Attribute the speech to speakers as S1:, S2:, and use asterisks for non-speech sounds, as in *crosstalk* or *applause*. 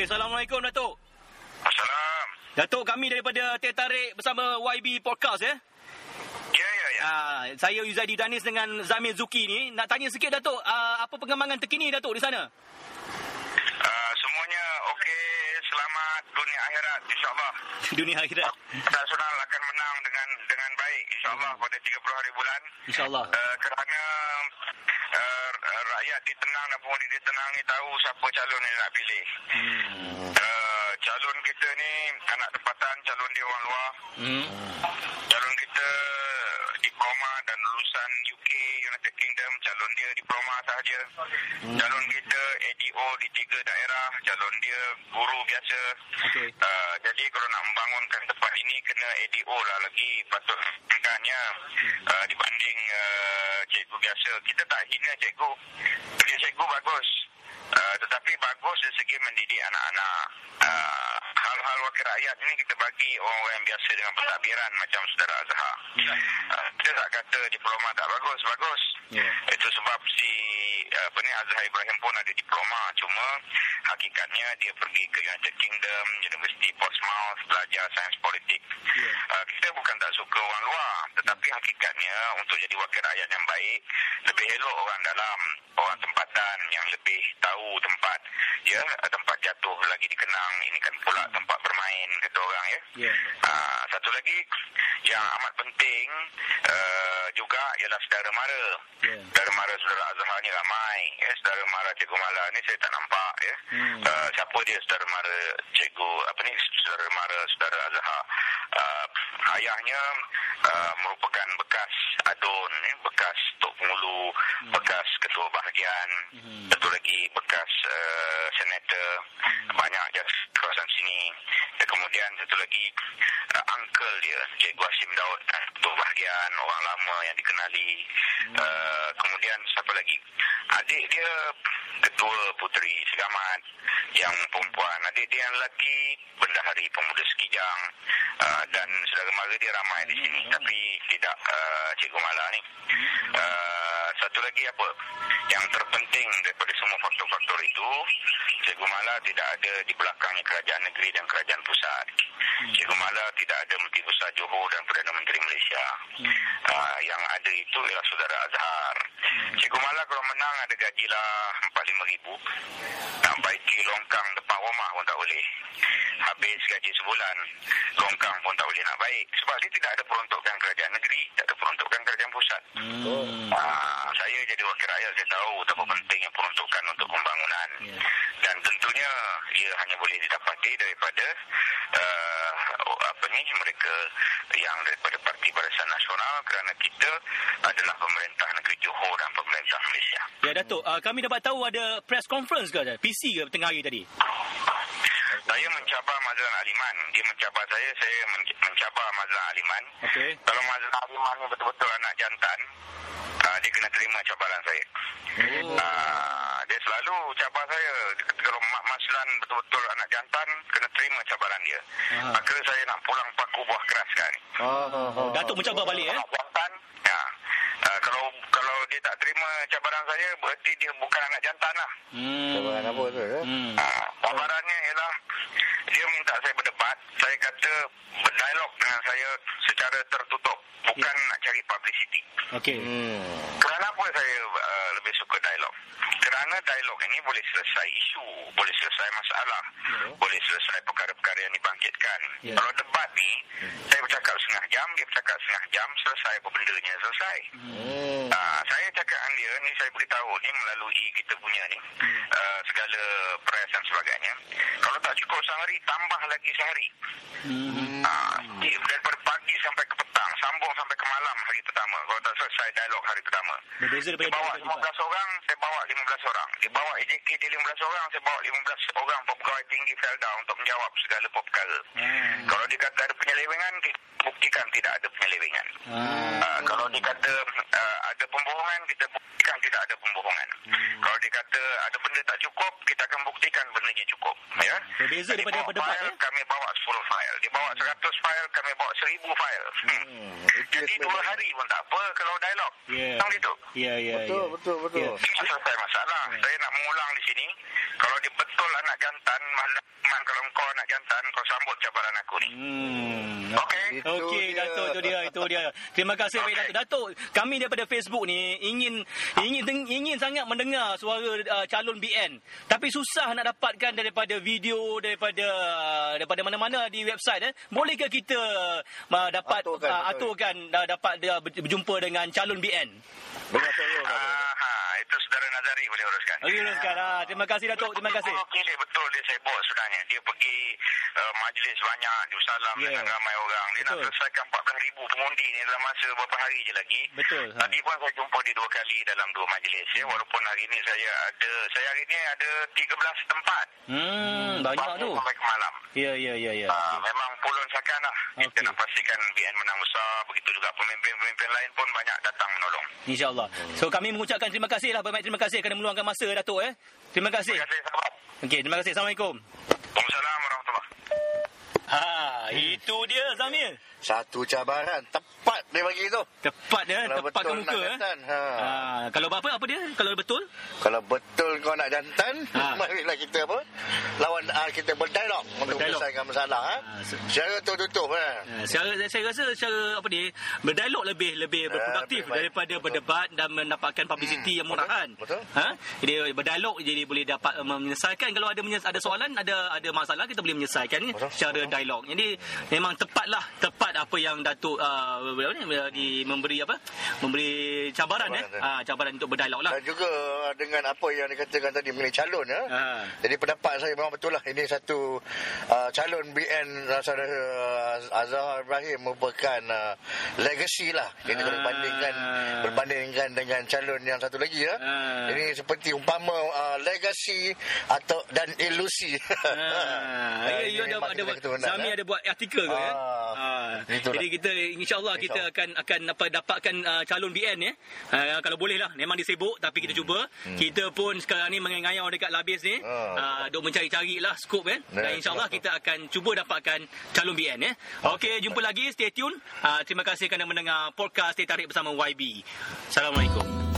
S1: Okey, Assalamualaikum Datuk.
S2: Assalam.
S1: Datuk, kami daripada Teh Tarik bersama YB Podcast ya.
S2: Ya, ya, ya.
S1: Ah, saya Yuzadi Danis dengan Zamir Zuki ni nak tanya sikit Datuk, ah, apa pengembangan terkini Datuk di sana?
S2: Uh, semuanya okey, selamat dunia akhirat insya-Allah.
S1: Dunia akhirat.
S2: Nasional akan menang dengan dengan baik insya-Allah pada 30 hari bulan.
S1: InsyaAllah.
S2: Uh, kerana uh, rakyat di tenang dan pengundi di tenang ni tahu siapa calon yang nak pilih.
S1: Hmm.
S2: Uh, calon kita ni anak tempatan, calon dia orang luar.
S1: Hmm.
S2: Calon kita diploma dan lulusan UK, United Kingdom, calon dia diploma sahaja. Calon kita ADO di tiga daerah, calon dia guru biasa.
S1: Okey.
S2: Uh, jadi kalau nak membangunkan tempat ini kena ADO lah lagi patut dengarnya uh, dibanding uh, cikgu biasa. Kita tak hina cikgu. Kerja cikgu bagus. Uh, tetapi bagus dari segi mendidik anak-anak. Uh, hal-hal wakil rakyat ini kita bagi orang-orang yang biasa dengan pentadbiran macam saudara Azhar. Uh, kita tak kata diploma tak bagus, bagus.
S1: Ya.
S2: Itu sebab si uh, apa ni Azhar Ibrahim pun ada diploma cuma hakikatnya dia pergi ke United Kingdom, University Portsmouth belajar sains politik.
S1: Ya.
S2: Uh, kita bukan tak suka orang luar hakikatnya untuk jadi wakil rakyat yang baik lebih elok orang dalam orang tempatan yang lebih tahu tempat ya tempat jatuh lagi dikenang ini kan pula tempat bermain kata orang ya
S1: Ya.
S2: Ah, satu lagi yang amat penting uh, juga ialah saudara mara.
S1: Ya.
S2: Saudara mara saudara Azhar ni ramai. Ya, saudara mara Cikgu Mala ni saya tak nampak. Ya.
S1: Hmm.
S2: Uh, siapa dia saudara mara Cikgu apa ni saudara mara saudara Azhar. Uh, ayahnya uh, merupakan bekas adun, ya, bekas tok pengulu, bekas ketua bahagian,
S1: Hmm.
S2: satu lagi bekas uh, senator, banyak je kawasan sini. Dan kemudian satu lagi uh, uncle dia, Cikgu Hashim Daud, kan, ketua bahagian, orang lama yang dikenali. Uh, kemudian siapa lagi? Adik dia ketua puteri Segamat yang perempuan. Adik dia yang lelaki bendahari pemuda Sekijang uh, dan saudara mara dia ramai di sini tapi tidak uh, Cikgu Mala ni. Uh, satu lagi apa? Yang terpenting daripada semua faktor-faktor itu, Cikgu Mala tidak ada di belakangnya kerajaan negeri dan kerajaan pusat. Cikgu Mala tidak ada Menteri Besar Johor dan Perdana Menteri Malaysia. Uh, yang ada itu ialah saudara Azhar. Cikgu Mala kalau menang ada gajilah 4-5 ribu. Nak baiki longkang depan rumah pun tak boleh. Habis gaji sebulan, longkang pun tak boleh nak baik. Sebab dia tidak ada peruntukan kerajaan negeri, tak ada peruntukan kerajaan pusat.
S1: Hmm.
S2: Ah, saya jadi wakil rakyat saya tahu betapa pentingnya peruntukan untuk pembangunan
S1: Ya.
S2: dan tentunya ia hanya boleh didapati daripada uh, apa ni mereka yang daripada Parti Barisan Nasional kerana kita adalah pemerintah negeri Johor dan pemerintah Malaysia.
S1: Ya Datuk, ah, kami dapat tahu ada press conference ke? PC ke tengah hari tadi?
S2: Saya mencabar Mazlan Aliman. Dia mencabar saya, saya men- mencabar Mazlan Aliman.
S1: Okey.
S2: Kalau Mazlan Aliman ni betul-betul anak jantan, uh, dia kena terima cabaran saya.
S1: Oh.
S2: Ah, dia selalu cabar saya. Kalau Mak Maslan betul-betul anak jantan, kena terima cabaran dia.
S1: Ah.
S2: Maka saya nak pulang paku buah keras sekarang ni.
S1: Datuk mencabar balik eh?
S2: Anak jantan, ya. Ah, kalau kalau dia tak terima cabaran saya, berarti dia bukan anak jantan lah.
S1: Hmm.
S3: Cabaran apa tu? Ya?
S1: Hmm.
S2: Ah, cabarannya ialah dia minta saya berdebat. Saya kata berdialog dengan saya secara tertutup. Bukan nak cari publicity.
S1: Okey.
S3: Hmm.
S2: Kerana apa saya uh, lebih suka dialog? Kerana dialog ini boleh selesai isu, boleh selesai masalah,
S1: Ya.
S2: boleh selesai perkara-perkara yang dibangkitkan.
S1: Ya.
S2: Kalau debat ni, saya bercakap setengah jam, dia bercakap setengah jam, selesai apa bendanya, selesai.
S3: Hmm.
S2: Ah, saya cakap dengan dia ni saya beritahu ni melalui kita punya ni uh, segala press dan sebagainya. Kalau tak cukup sehari tambah lagi sehari. Ah, dia- daripada pagi sampai ke petang, sambung sampai ke malam hari pertama. Kalau tak selesai dialog hari pertama.
S1: Berbeza
S2: Dia
S1: daripada
S2: bawa
S1: dialog kita.
S2: 15 orang, saya bawa 15 orang. Dia bawa AJK dia 15 orang, saya bawa 15 orang pegawai tinggi Felda untuk menjawab segala perkara.
S1: Hmm.
S2: Kalau dia kata ada penyelewengan, kita buktikan tidak ada penyelewengan.
S1: Ah.
S2: Uh, kalau dikata uh, ada pembohongan, kita buktikan tidak ada pembohongan.
S1: Hmm.
S2: Kalau dikata ada benda tak cukup, kita akan buktikan bendanya cukup. Ya.
S1: Berbeza daripada
S2: bawa
S1: berdebat,
S2: file,
S1: eh?
S2: Kami bawa 10 file. Dia bawa 100 file, kami bawa 1000 file. Hmm.
S1: Hmm.
S2: Jadi dua hari pun tak apa kalau dialog. Macam itu.
S1: Ya, ya,
S3: Betul,
S1: ya.
S3: betul, betul.
S1: Ya.
S2: Ini selesai masalah. Saya nak mengulang di sini. Kalau dia betul anak jantan, malam kalau kau anak jantan, kau sambut cabaran aku ni.
S1: Hmm.
S2: Okey?
S1: Okey,
S3: dia.
S1: Datuk itu dia, itu dia. Terima kasih okay. Datuk. Datuk, kami daripada Facebook ni ingin ingin ingin sangat mendengar suara uh, calon BN. Tapi susah nak dapatkan daripada video daripada daripada mana-mana di website eh. Bolehkah kita uh, dapat
S3: Aturkan,
S1: uh,
S3: betul.
S1: aturkan uh, dapat dia berjumpa dengan calon BN?
S3: Dengan saya.
S2: Itu saudara Nazari boleh uruskan.
S1: Okey, teruskan. Ah, terima kasih Datuk, terima kasih.
S2: Okey, dia betul dia sibuk sebenarnya. Dia pergi uh, majlis banyak, dia salam
S1: Ya.
S2: dengan ramai orang. Dia nak
S1: Betul.
S2: selesaikan 14,000 pengundi ni dalam masa beberapa hari je lagi.
S1: Betul, ha.
S2: Tadi pun saya jumpa dia dua kali dalam dua majlis. Ya. Walaupun hari ni saya ada, saya hari ni ada 13 tempat.
S1: Hmm, banyak tu.
S2: Sampai ke malam.
S1: Ya, ya, ya, ya.
S2: Ah, memang pulun sakan lah. Kita nak pastikan BN menang besar. Begitu juga pemimpin-pemimpin lain pun banyak datang menolong.
S1: InsyaAllah. So kami mengucapkan terima kasih lah. Banyak terima kasih kerana meluangkan masa Datuk eh. Terima kasih.
S2: Terima kasih.
S1: Okey, terima kasih. Assalamualaikum.
S2: Waalaikumsalam warahmatullahi
S1: Ha, itu dia Zamir.
S3: Satu cabaran tepat dia bagi tu.
S1: Tepat dia,
S3: Kalau
S1: tepat ke
S3: betul
S1: muka
S3: nak
S1: eh.
S3: ha.
S1: Ha, kalau apa apa dia? Kalau betul?
S3: Kalau betul kau nak jantan,
S1: Ha. *laughs*
S3: marilah kita apa? Lawan ah, kita berdialog untuk menyelesaikan masalah ha.
S1: Ha, se-
S3: Secara tertutup ha.
S1: Ha, secara saya rasa secara apa dia berdialog lebih lebih
S3: Ya,
S1: berproduktif
S3: lebih
S1: daripada berdebat dan mendapatkan publicity
S3: Hmm,
S1: yang murahan.
S3: betul, betul.
S1: Ha? Jadi berdialog jadi boleh dapat uh, menyelesaikan kalau ada ada soalan, ada ada masalah kita boleh menyelesaikan ni
S3: Betul,
S1: secara dialog. Jadi memang tepatlah tepat apa yang Datuk uh, apa ni di memberi apa? Memberi cabaran,
S3: Cabaran,
S1: eh.
S3: eh.
S1: Ha, cabaran untuk berdialog lah.
S3: Dan juga dengan apa yang dikatakan tadi mengenai calon ya.
S1: Ha.
S3: Jadi pendapat saya memang betul lah ini satu uh, calon BN uh, saudara uh, Azhar Ibrahim merupakan uh, legacy lah. Jadi kalau
S1: Ah.
S3: berbandingkan berbandingkan dengan calon yang satu lagi ya.
S1: Ah.
S3: Ini seperti umpama uh, legacy atau dan ilusi.
S1: Ha, *laughs* ya, you ada ada Sami
S3: eh.
S1: ada buat artikel ke ya.
S3: Ah, itulah.
S1: Jadi kita insyaallah kita
S3: InsyaAllah.
S1: akan akan apa dapatkan uh, calon BN ya. Uh, kalau boleh lah memang dia sibuk tapi kita cuba. Kita pun sekarang ni mengayau dekat Labis ni.
S3: Hmm. Ah.
S1: Uh, duk mencari-cari lah skop kan.
S3: Ya,
S1: Dan insyaallah kita akan cuba dapatkan calon BN ya. Okey, jumpa lagi stay tune. Uh, terima kasih kerana mendengar podcast Tarik bersama YB. Assalamualaikum.